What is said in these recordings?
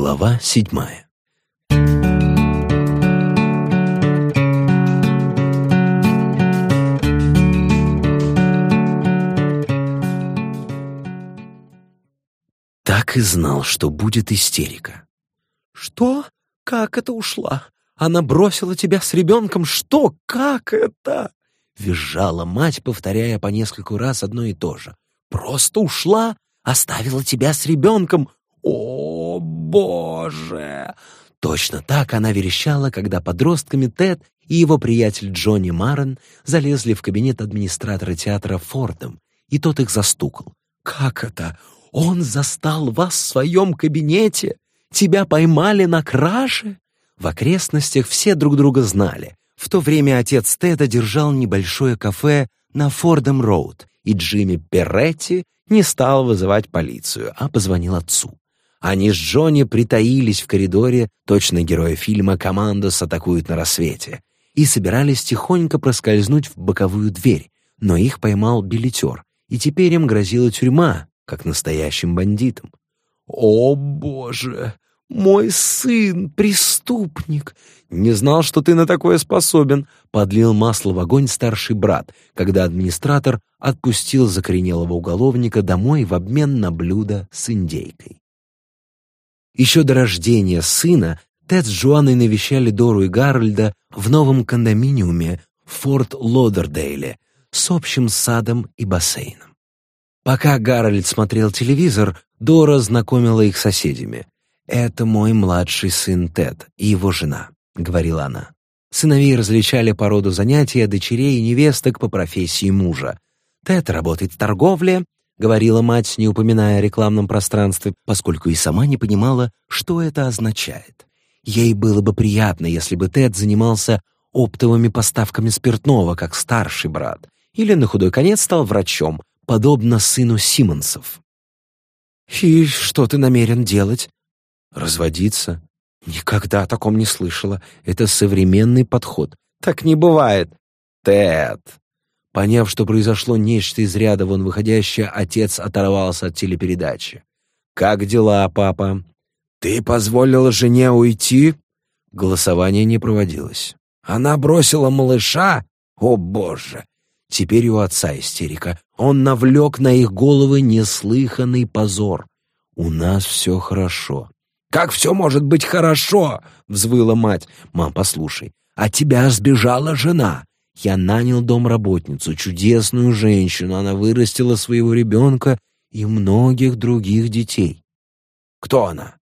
Глава седьмая Так и знал, что будет истерика. «Что? Как это ушла? Она бросила тебя с ребенком? Что? Как это?» Визжала мать, повторяя по нескольку раз одно и то же. «Просто ушла? Оставила тебя с ребенком? О, боже!» Точно так она верещала, когда подростками Тед и его приятель Джонни Маррен залезли в кабинет администратора театра Фордом, и тот их застукал. «Как это? Он застал вас в своем кабинете? Тебя поймали на краже?» В окрестностях все друг друга знали. В то время отец Теда держал небольшое кафе на Фордом-Роуд, и Джимми Перретти не стал вызывать полицию, а позвонил отцу. Они с Джонни притаились в коридоре, точно героя фильма «Командос атакуют на рассвете», и собирались тихонько проскользнуть в боковую дверь, но их поймал билетер, и теперь им грозила тюрьма, как настоящим бандитам. «О, боже! «Мой сын — преступник! Не знал, что ты на такое способен!» — подлил масло в огонь старший брат, когда администратор отпустил закоренелого уголовника домой в обмен на блюдо с индейкой. Еще до рождения сына Тед с Джоанной навещали Дору и Гарольда в новом кондоминиуме в Форт Лодердейле с общим садом и бассейном. Пока Гарольд смотрел телевизор, Дора знакомила их с соседями — «Это мой младший сын Тед и его жена», — говорила она. Сыновей различали по роду занятий, а дочерей и невесток по профессии мужа. «Тед работает в торговле», — говорила мать, не упоминая о рекламном пространстве, поскольку и сама не понимала, что это означает. Ей было бы приятно, если бы Тед занимался оптовыми поставками спиртного, как старший брат, или на худой конец стал врачом, подобно сыну Симмонсов. «И что ты намерен делать?» Разводиться? Никогда о таком не слышала. Это современный подход. Так не бывает. Тед. Поняв, что произошло нечто из ряда вон выходящее, отец оторвался от телепередачи. «Как дела, папа?» «Ты позволила жене уйти?» Голосование не проводилось. «Она бросила малыша? О, боже!» Теперь у отца истерика. Он навлек на их головы неслыханный позор. «У нас все хорошо. «Как все может быть хорошо?» — взвыла мать. «Мам, послушай, от тебя сбежала жена. Я нанял домработницу, чудесную женщину. Она вырастила своего ребенка и многих других детей». «Кто она?»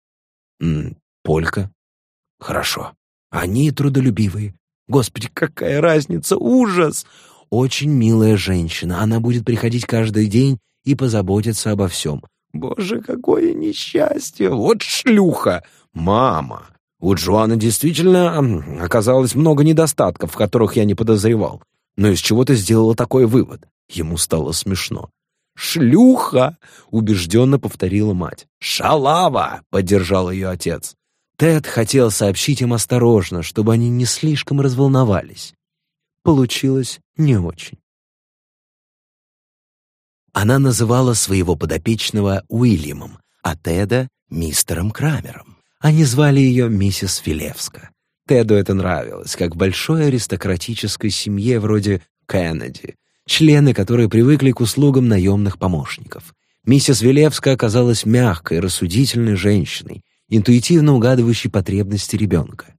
М «Полька». «Хорошо. Они трудолюбивые. Господи, какая разница! Ужас!» «Очень милая женщина. Она будет приходить каждый день и позаботиться обо всем. Боже, какое несчастье! Вот шлюха! Мама! У Джоанны действительно оказалось много недостатков, в которых я не подозревал. Но из чего ты сделала такой вывод? Ему стало смешно. «Шлюха!» — убежденно повторила мать. «Шалава!» — поддержал ее отец. Тед хотел сообщить им осторожно, чтобы они не слишком разволновались. Получилось не очень. Она называла своего подопечного Уильямом, а Теда — мистером Крамером. Они звали ее миссис Филевска. Теду это нравилось, как большой аристократической семье вроде Кеннеди, члены которой привыкли к услугам наемных помощников. Миссис Вилевска оказалась мягкой, рассудительной женщиной, интуитивно угадывающей потребности ребенка.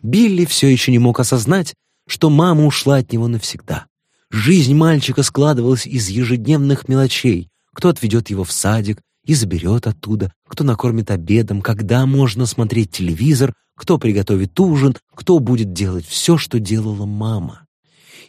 Билли все еще не мог осознать, что мама ушла от него навсегда. Жизнь мальчика складывалась из ежедневных мелочей. Кто отведет его в садик и заберет оттуда, кто накормит обедом, когда можно смотреть телевизор, кто приготовит ужин, кто будет делать все, что делала мама.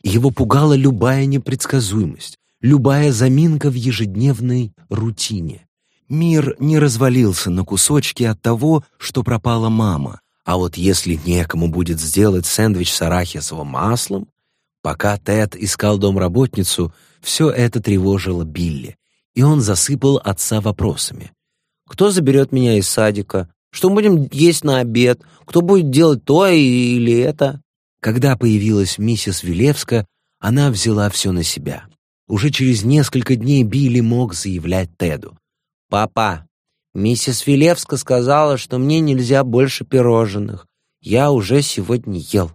Его пугала любая непредсказуемость, любая заминка в ежедневной рутине. Мир не развалился на кусочки от того, что пропала мама, а вот если некому будет сделать сэндвич с арахисовым маслом, Пока Тед искал домработницу, все это тревожило Билли, и он засыпал отца вопросами. «Кто заберет меня из садика? Что будем есть на обед? Кто будет делать то или это?» Когда появилась миссис Вилевска, она взяла все на себя. Уже через несколько дней Билли мог заявлять Теду. «Папа, Миссис Вилевска сказала, что мне нельзя больше пирожных. Я уже сегодня ел.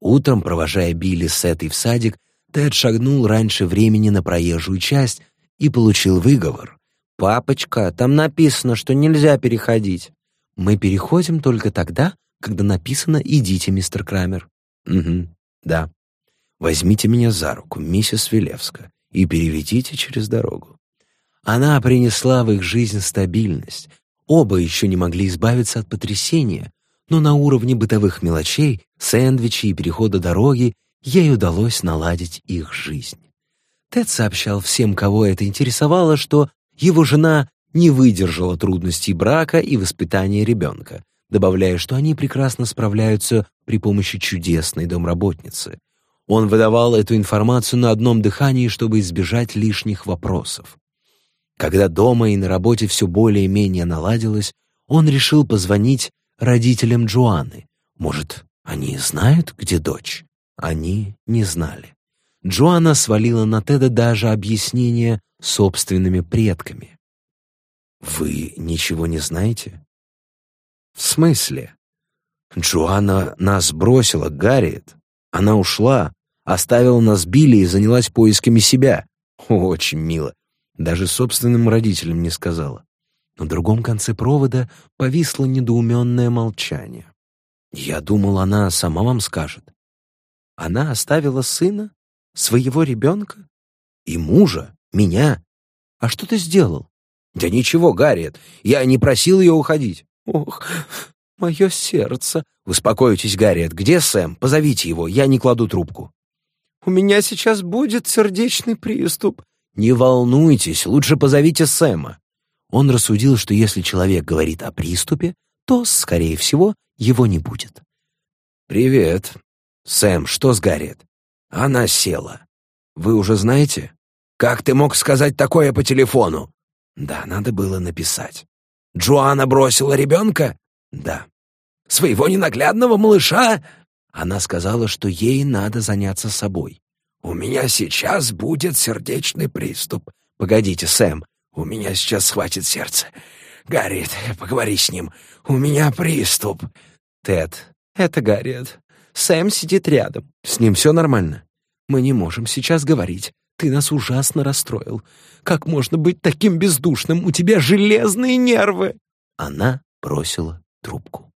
Утром, провожая Билли с этой в садик, Тед шагнул раньше времени на проезжую часть и получил выговор. «Папочка, там написано, что нельзя переходить». «Мы переходим только тогда, когда написано «идите, мистер Крамер». «Угу, да. Возьмите меня за руку, миссис Вилевска, и переведите через дорогу». Она принесла в их жизнь стабильность. Оба еще не могли избавиться от потрясения, но на уровне бытовых мелочей, сэндвичей и перехода дороги ей удалось наладить их жизнь. Тед сообщал всем, кого это интересовало, что его жена не выдержала трудностей брака и воспитания ребенка, добавляя, что они прекрасно справляются при помощи чудесной домработницы. Он выдавал эту информацию на одном дыхании, чтобы избежать лишних вопросов. Когда дома и на работе все более-менее наладилось, он решил позвонить родителям Джоанны. Может, они знают, где дочь? Они не знали. Джоанна свалила на Теда даже объяснение собственными предками. «Вы ничего не знаете?» «В смысле?» «Джоанна нас бросила, Гарриет. Она ушла, оставила нас Билли и занялась поисками себя. Очень мило. Даже собственным родителям не сказала. На другом конце провода повисло недоуменное молчание. Я думал, она сама вам скажет. Она оставила сына, своего ребенка и мужа, меня. А что ты сделал? Да ничего, Гарриет, я не просил ее уходить. Ох, мое сердце. Успокойтесь, Гарриет, где Сэм? Позовите его, я не кладу трубку. У меня сейчас будет сердечный приступ. Не волнуйтесь, лучше позовите Сэма. Он рассудил, что если человек говорит о приступе, то, скорее всего, его не будет. «Привет. Сэм, что с Гарриет?» Она села. «Вы уже знаете?» «Как ты мог сказать такое по телефону?» «Да, надо было написать». «Джоанна бросила ребенка?» «Да». «Своего ненаглядного малыша?» Она сказала, что ей надо заняться собой. «У меня сейчас будет сердечный приступ». «Погодите, Сэм, у меня сейчас схватит сердце. Гарриет, поговори с ним. У меня приступ». «Тед, это Гарриет. Сэм сидит рядом. С ним все нормально. Мы не можем сейчас говорить. Ты нас ужасно расстроил. Как можно быть таким бездушным? У тебя железные нервы!» Она бросила трубку.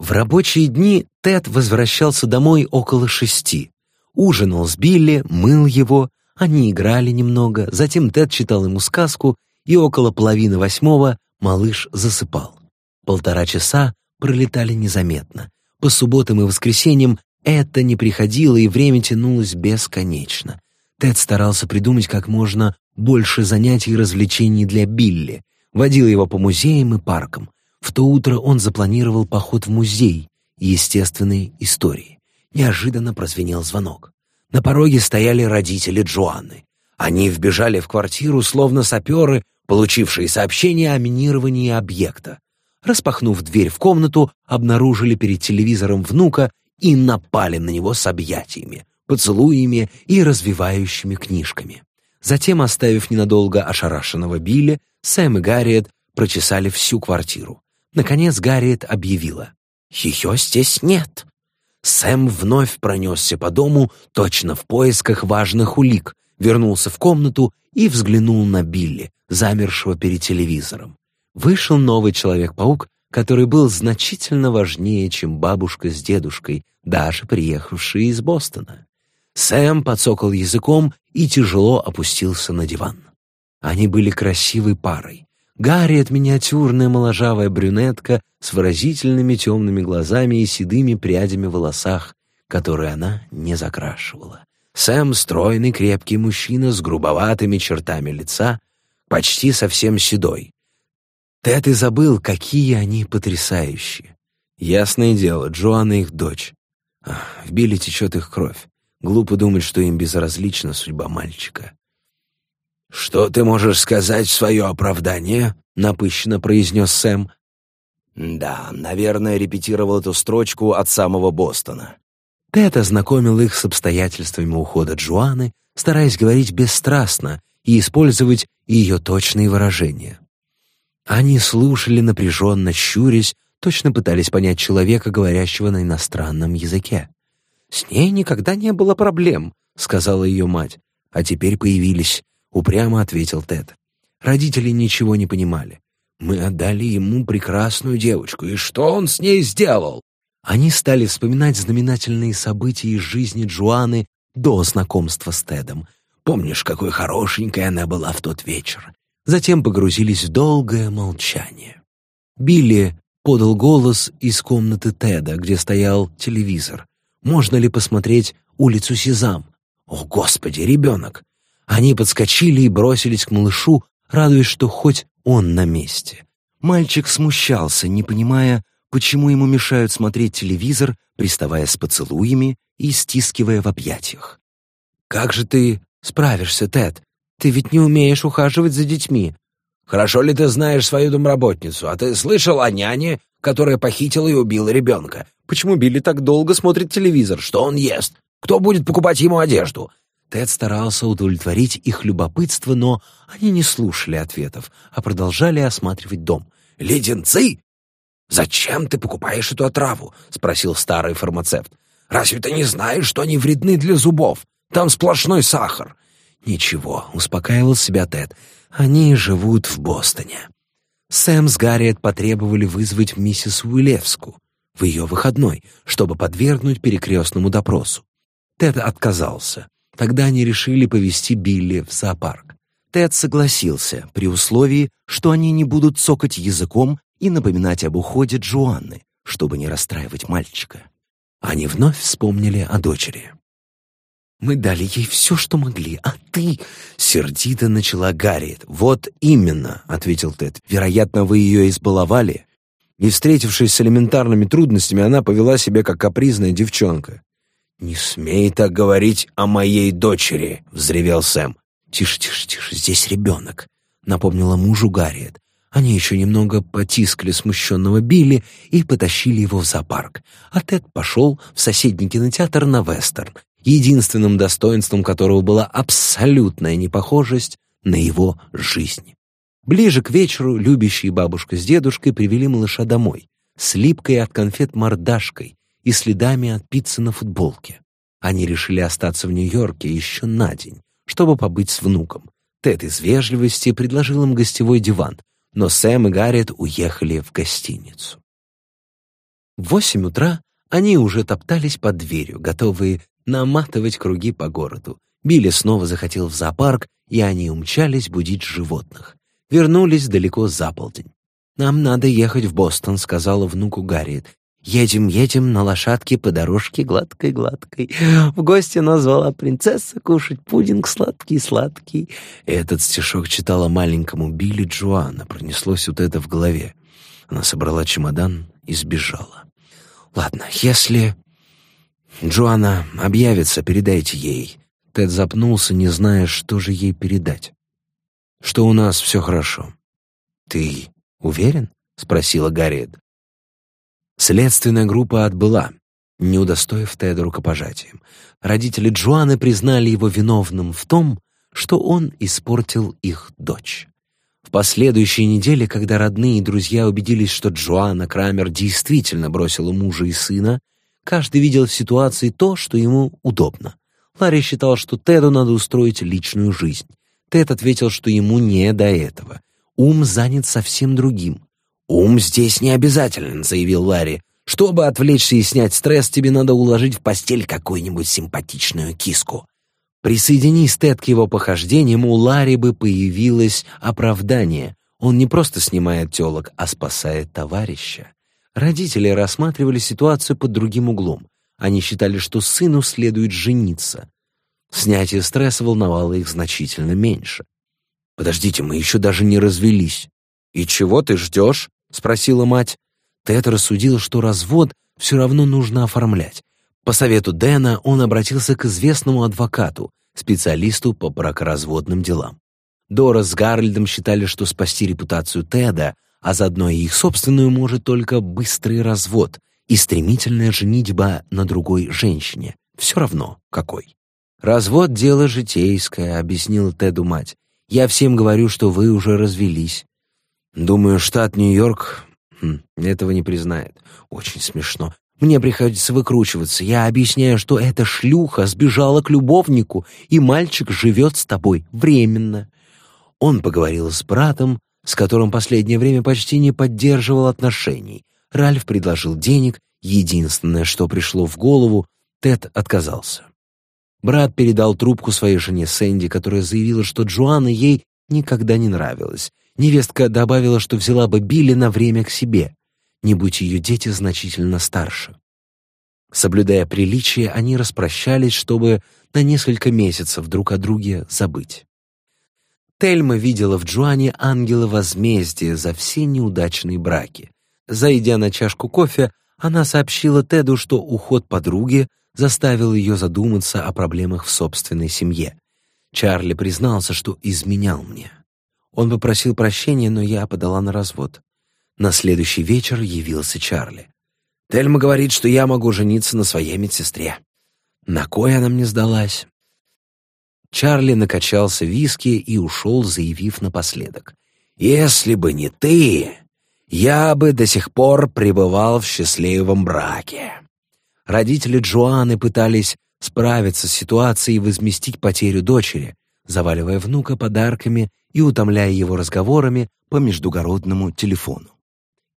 В рабочие дни Тед возвращался домой около шести. Ужинал с Билли, мыл его, они играли немного, затем Тед читал ему сказку, и около половины восьмого малыш засыпал. Полтора часа пролетали незаметно. По субботам и воскресеньям это не приходило, и время тянулось бесконечно. Тед старался придумать как можно больше занятий и развлечений для Билли, водил его по музеям и паркам. В то утро он запланировал поход в музей естественной истории. Неожиданно прозвенел звонок. На пороге стояли родители Джоанны. Они вбежали в квартиру, словно саперы, получившие сообщение о минировании объекта. Распахнув дверь в комнату, обнаружили перед телевизором внука и напали на него с объятиями, поцелуями и развивающими книжками. Затем, оставив ненадолго ошарашенного Билли, Сэм и Гарриет прочесали всю квартиру. Наконец Гарриет объявила. «Ее здесь нет. Сэм вновь пронесся по дому, точно в поисках важных улик, вернулся в комнату и взглянул на Билли, замершего перед телевизором. Вышел новый Человек-паук, который был значительно важнее, чем бабушка с дедушкой, даже приехавшие из Бостона. Сэм подсокал языком и тяжело опустился на диван. Они были красивой парой. Гарриет — миниатюрная моложавая брюнетка с выразительными темными глазами и седыми прядями в волосах, которые она не закрашивала. Сэм — стройный крепкий мужчина с грубоватыми чертами лица, почти совсем седой. Тед и забыл, какие они потрясающие. Ясное дело, Джоанна их дочь. Ах, в Билли течет их кровь. Глупо думать, что им безразлична судьба мальчика. «Что ты можешь сказать в свое оправдание?» — напыщенно произнес Сэм. Да, наверное, репетировал эту строчку от самого Бостона. Тед ознакомил их с обстоятельствами ухода Джоанны, стараясь говорить бесстрастно и использовать ее точные выражения. Они слушали напряженно, щурясь, точно пытались понять человека, говорящего на иностранном языке. «С ней никогда не было проблем», — сказала ее мать. «А теперь появились», — упрямо ответил Тед. Родители ничего не понимали. «Мы отдали ему прекрасную девочку, и что он с ней сделал?» Они стали вспоминать знаменательные события из жизни Джоанны до знакомства с Тедом. Помнишь, какой хорошенькой она была в тот вечер? Затем погрузились в долгое молчание. Билли подал голос из комнаты Теда, где стоял телевизор. «Можно ли посмотреть улицу Сезам?» «О, Господи, ребенок!» Они подскочили и бросились к малышу, радуясь, что хоть он на месте. Мальчик смущался, не понимая, почему ему мешают смотреть телевизор, приставая с поцелуями и стискивая в объятиях. «Как же ты справишься, Тед? Ты ведь не умеешь ухаживать за детьми». «Хорошо ли ты знаешь свою домработницу? А ты слышал о няне, которая похитила и убила ребенка? Почему Билли так долго смотрит телевизор? Что он ест? Кто будет покупать ему одежду?» Тед старался удовлетворить их любопытство, но они не слушали ответов, а продолжали осматривать дом. «Леденцы? «Зачем ты покупаешь эту отраву?» — спросил старый фармацевт. «Разве ты не знаешь, что они вредны для зубов? Там сплошной сахар». «Ничего», — успокаивал себя Тед. «Они живут в Бостоне». Сэм с Гарриет потребовали вызвать миссис Уилевску в ее выходной, чтобы подвергнуть перекрестному допросу. Тед отказался. Тогда они решили повезти Билли в зоопарк. Тед согласился при условии, что они не будут цокать языком и напоминать об уходе Джоанны, чтобы не расстраивать мальчика. Они вновь вспомнили о дочери. «Мы дали ей все, что могли, а ты...» — сердито начала Гарриет. «Вот именно», — ответил Тед. «Вероятно, вы ее избаловали». И, встретившись с элементарными трудностями, она повела себя как капризная девчонка. «Не смей так говорить о моей дочери!» — взревел Сэм. «Тише, тише, тише, здесь ребенок», — напомнила мужу Гарриет. Они еще немного потискали смущенного Билли и потащили его в зоопарк, а Тед пошел в соседний кинотеатр на вестерн, единственным достоинством которого была абсолютная непохожесть на его жизнь. Ближе к вечеру любящие бабушка с дедушкой привели малыша домой, с липкой от конфет мордашкой и следами от пиццы на футболке. Они решили остаться в Нью-Йорке еще на день, чтобы побыть с внуком. Тед из вежливости предложил им гостевой диван, но Сэм и Гарриет уехали в гостиницу. В восемь утра они уже топтались под дверью, готовые наматывать круги по городу. Билли снова захотел в зоопарк, и они умчались будить животных. Вернулись далеко за полдень. «Нам надо ехать в Бостон», — сказала внуку Гарриет. Едем, едем на лошадке по дорожке гладкой-гладкой. В гости назвала принцесса кушать пудинг сладкий-сладкий. Этот стишок читала маленькому Билли Джоанна, пронеслось вот это в голове. Она собрала чемодан и сбежала. «Ладно, если...» «Джоанна объявится, передайте ей». Тед запнулся, не зная, что же ей передать. «Что у нас все хорошо». «Ты уверен?» — спросила Гарриет. Следственная группа отбыла, не удостоив Теда рукопожатием. Родители Джоаны признали его виновным в том, что он испортил их дочь. В последующие недели, когда родные и друзья убедились, что Джоанна Крамер действительно бросила мужа и сына, каждый видел в ситуации то, что ему удобно. Ларри считал, что Теду надо устроить личную жизнь. Тед ответил, что ему не до этого. Ум занят совсем другим. «Ум здесь не обязателен», — заявил Ларри. «Чтобы отвлечься и снять стресс, тебе надо уложить в постель какую-нибудь симпатичную киску». Присоединись Тед к его похождениям, у Ларри бы появилось оправдание. Он не просто снимает телок, а спасает товарища. Родители рассматривали ситуацию под другим углом. Они считали, что сыну следует жениться. Снятие стресса волновало их значительно меньше. «Подождите, мы еще даже не развелись». «И чего ты ждешь?» — спросила мать. Тед рассудил, что развод все равно нужно оформлять. По совету Дэна он обратился к известному адвокату, специалисту по бракоразводным делам. Дора с Гарольдом считали, что спасти репутацию Теда, а заодно и их собственную, может только быстрый развод и стремительная женитьба на другой женщине. Все равно, какой. «Развод — дело житейское», — объяснила Теду мать. Я всем говорю, что вы уже развелись. Думаю, штат Нью-Йорк хм, этого не признает. Очень смешно. Мне приходится выкручиваться. Я объясняю, что эта шлюха сбежала к любовнику, и мальчик живет с тобой временно. Он поговорил с братом, с которым последнее время почти не поддерживал отношений. Ральф предложил денег, единственное, что пришло в голову, Тед отказался. Брат передал трубку своей жене Сэнди, которая заявила, что Джоанна ей никогда не нравилась. Невестка добавила, что взяла бы Билли на время к себе не будь ее дети значительно старше. Соблюдая приличие, они распрощались, чтобы на несколько месяцев друг о друге забыть. Тельма видела в Джоанне ангела возмездия за все неудачные браки. Зайдя на чашку кофе, она сообщила Теду, что уход подруги заставил ее задуматься о проблемах в собственной семье. Чарли признался, что изменял мне. Он попросил прощения, но я подала на развод. На следующий вечер явился Чарли. «Тельма говорит, что я могу жениться на своей медсестре. На кой она мне сдалась?» Чарли накачался виски и ушел, заявив напоследок. «Если бы не ты, я бы до сих пор пребывал в счастливом браке». Родители Джоанны пытались справиться с ситуацией и возместить потерю дочери, заваливая внука подарками и утомляя его разговорами по междугородному телефону.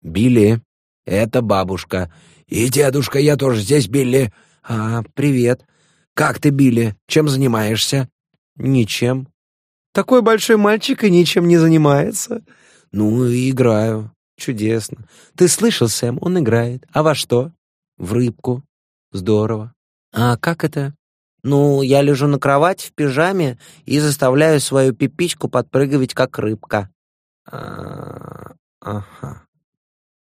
«Билли, это бабушка. И дедушка, я тоже здесь, Билли. А, привет. Как ты, Билли? Чем занимаешься?» «Ничем. Такой большой мальчик и ничем не занимается». «Ну, играю. Чудесно. Ты слышал, Сэм, он играет. А во что?» «В рыбку. Здорово. А как это?» «Ну, я лежу на кровати в пижаме и заставляю свою пипичку подпрыгивать, как рыбка». А, «Ага.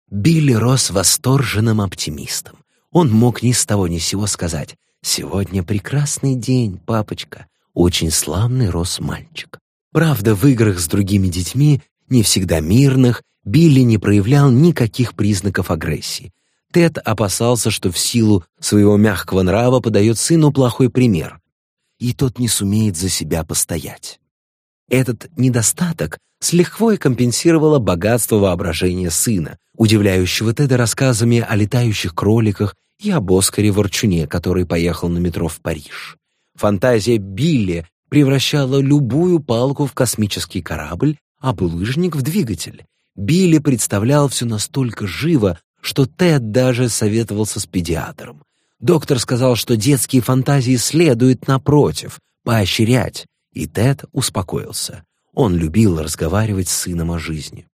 Билли рос восторженным оптимистом. Он мог ни с того ни с сего сказать «Сегодня прекрасный день, папочка». Очень славный рос мальчик. Правда, в играх с другими детьми, не всегда мирных, Билли не проявлял никаких признаков агрессии. Тед опасался, что в силу своего мягкого нрава подает сыну плохой пример, и тот не сумеет за себя постоять. Этот недостаток с лихвой компенсировало богатство воображения сына, удивляющего Теда рассказами о летающих кроликах и об Оскаре-ворчуне, который поехал на метро в Париж. Фантазия Билли превращала любую палку в космический корабль, а булыжник в двигатель. Билли представлял все настолько живо, что Тед даже советовался с педиатром. Доктор сказал, что детские фантазии следует, напротив, поощрять, и Тед успокоился. Он любил разговаривать с сыном о жизни.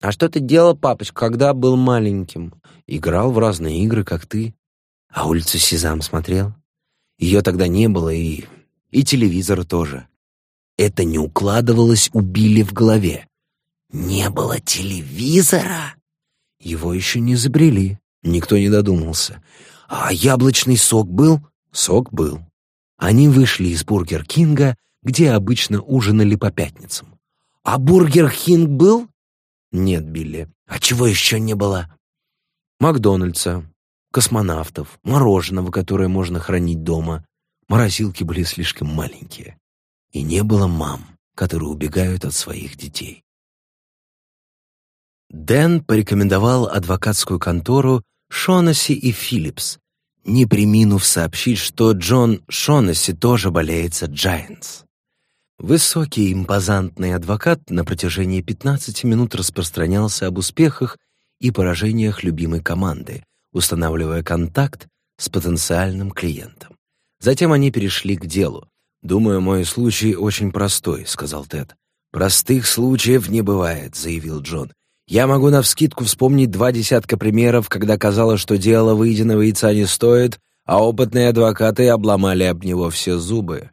«А что ты делал, папочка, когда был маленьким?» «Играл в разные игры, как ты. А улицу Сезам смотрел? Ее тогда не было, и... и телевизора тоже. Это не укладывалось у Билли в голове. Не было телевизора? Его еще не изобрели. Никто не додумался. А яблочный сок был? Сок был. Они вышли из Бургер Кинга где обычно ужинали по пятницам. «А Бургер Кинг был?» «Нет, Билли. А чего еще не было?» «Макдональдса, космонавтов, мороженого, которое можно хранить дома. Морозилки были слишком маленькие. И не было мам, которые убегают от своих детей». Дэн порекомендовал адвокатскую контору Шонаси и Филлипс, не приминув сообщить, что Джон Шонаси тоже болеет за Giants. Высокий импозантный адвокат на протяжении 15 минут распространялся об успехах и поражениях любимой команды, устанавливая контакт с потенциальным клиентом. Затем они перешли к делу. «Думаю, мой случай очень простой», — сказал Тед. «Простых случаев не бывает», — заявил Джон. «Я могу навскидку вспомнить два десятка примеров, когда казалось, что дело выеденного яйца не стоит, а опытные адвокаты обломали об него все зубы.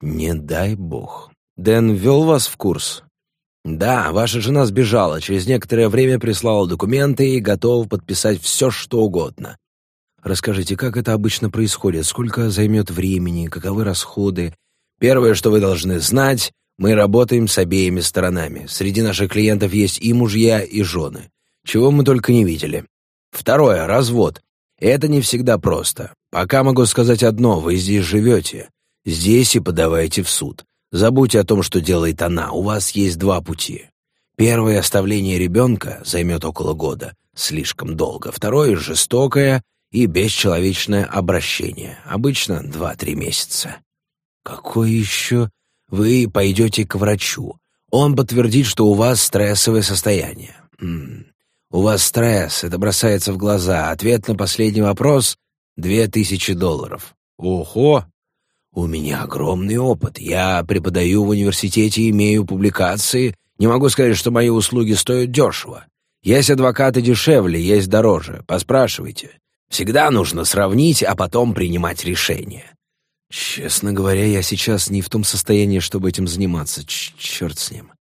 Не дай бог». Дэн ввел вас в курс? Да, ваша жена сбежала, через некоторое время прислала документы и готова подписать все, что угодно. Расскажите, как это обычно происходит, сколько займет времени, каковы расходы? Первое, что вы должны знать, мы работаем с обеими сторонами. Среди наших клиентов есть и мужья, и жены. Чего мы только не видели. Второе, развод. Это не всегда просто. Пока могу сказать одно, вы здесь живете. Здесь и подавайте в суд. Забудьте о том, что делает она. У вас есть два пути. Первое — оставление ребенка займет около года. Слишком долго. Второе — жестокое и бесчеловечное обращение. Обычно два-три месяца. Какое еще? Вы пойдете к врачу. Он подтвердит, что у вас стрессовое состояние. М -м. У вас стресс, это бросается в глаза. Ответ на последний вопрос — две тысячи долларов. Ого! У меня огромный опыт. Я преподаю в университете, имею публикации. Не могу сказать, что мои услуги стоят дешево. Есть адвокаты дешевле, есть дороже. Поспрашивайте. Всегда нужно сравнить, а потом принимать решение. Честно говоря, я сейчас не в том состоянии, чтобы этим заниматься. Ч черт с ним.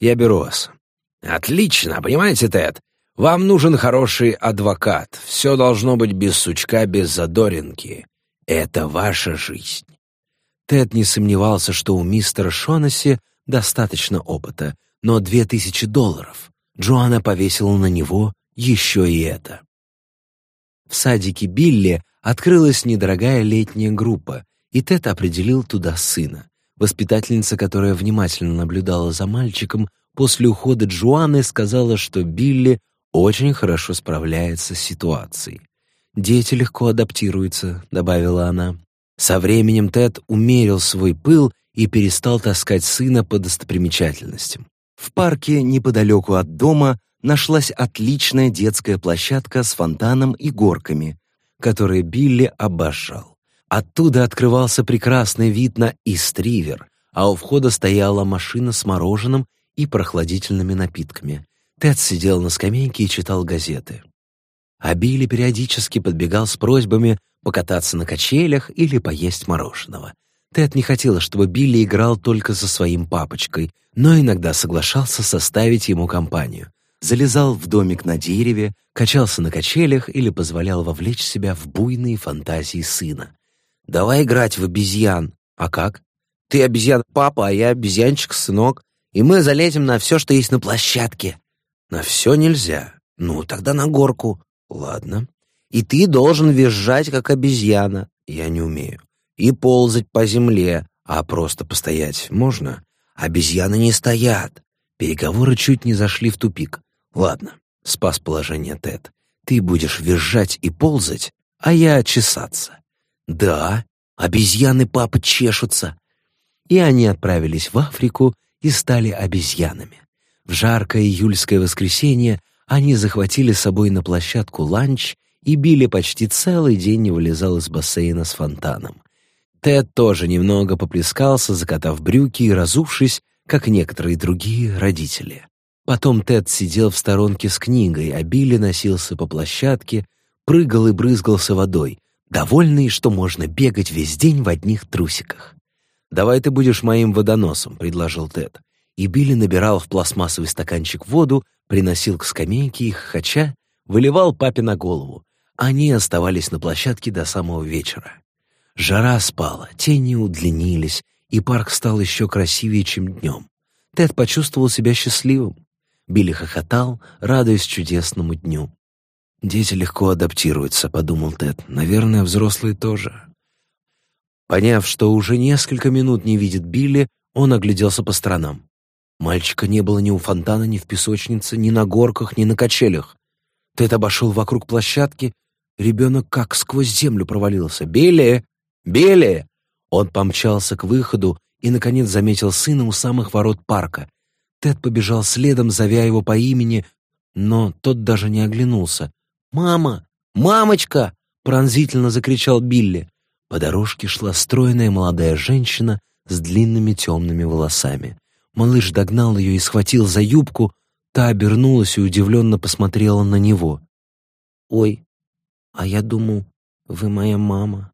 Я беру вас. Отлично, понимаете, Тед? Вам нужен хороший адвокат. Все должно быть без сучка, без задоринки. Это ваша жизнь. Тед не сомневался, что у мистера Шонаси достаточно опыта, но две тысячи долларов. Джоанна повесила на него еще и это. В садике Билли открылась недорогая летняя группа, и Тед определил туда сына. Воспитательница, которая внимательно наблюдала за мальчиком, после ухода Джоанны сказала, что Билли очень хорошо справляется с ситуацией. «Дети легко адаптируются», — добавила она. Со временем Тед умерил свой пыл и перестал таскать сына по достопримечательностям. В парке неподалеку от дома нашлась отличная детская площадка с фонтаном и горками, которые Билли обожал. Оттуда открывался прекрасный вид на Истривер, а у входа стояла машина с мороженым и прохладительными напитками. Тед сидел на скамейке и читал газеты. А Билли периодически подбегал с просьбами покататься на качелях или поесть мороженого. Тед не хотела, чтобы Билли играл только со своим папочкой, но иногда соглашался составить ему компанию. Залезал в домик на дереве, качался на качелях или позволял вовлечь себя в буйные фантазии сына. «Давай играть в обезьян». «А как?» «Ты обезьян-папа, а я обезьянчик-сынок, и мы залезем на все, что есть на площадке». «На все нельзя. Ну, тогда на горку». «Ладно. И ты должен визжать, как обезьяна». «Я не умею». «И ползать по земле. А просто постоять можно?» «Обезьяны не стоят». Переговоры чуть не зашли в тупик. «Ладно, спас положение Тед. Ты будешь визжать и ползать, а я чесаться. Да, обезьяны папа чешутся. И они отправились в Африку и стали обезьянами. В жаркое июльское воскресенье они захватили с собой на площадку ланч и Билли почти целый день не вылезал из бассейна с фонтаном. Тед тоже немного поплескался, закатав брюки и разувшись, как некоторые другие родители. Потом Тед сидел в сторонке с книгой, а Билли носился по площадке, прыгал и брызгался водой, довольный, что можно бегать весь день в одних трусиках. «Давай ты будешь моим водоносом», — предложил Тед. И Билли набирал в пластмассовый стаканчик воду, приносил к скамейке и, хача, выливал папе на голову. Они оставались на площадке до самого вечера. Жара спала, тени удлинились, и парк стал еще красивее, чем днем. Тед почувствовал себя счастливым. Билли хохотал, радуясь чудесному дню. «Дети легко адаптируются», — подумал Тед. «Наверное, взрослые тоже». Поняв, что уже несколько минут не видит Билли, он огляделся по сторонам. Мальчика не было ни у фонтана, ни в песочнице, ни на горках, ни на качелях. Тед обошел вокруг площадки. Ребенок как сквозь землю провалился. «Билли! Билли!» Он помчался к выходу и, наконец, заметил сына у самых ворот парка. Тед побежал следом, зовя его по имени, но тот даже не оглянулся. «Мама! Мамочка!» — пронзительно закричал Билли. По дорожке шла стройная молодая женщина с длинными темными волосами. Малыш догнал ее и схватил за юбку. Та обернулась и удивленно посмотрела на него. «Ой, а я думал, вы моя мама».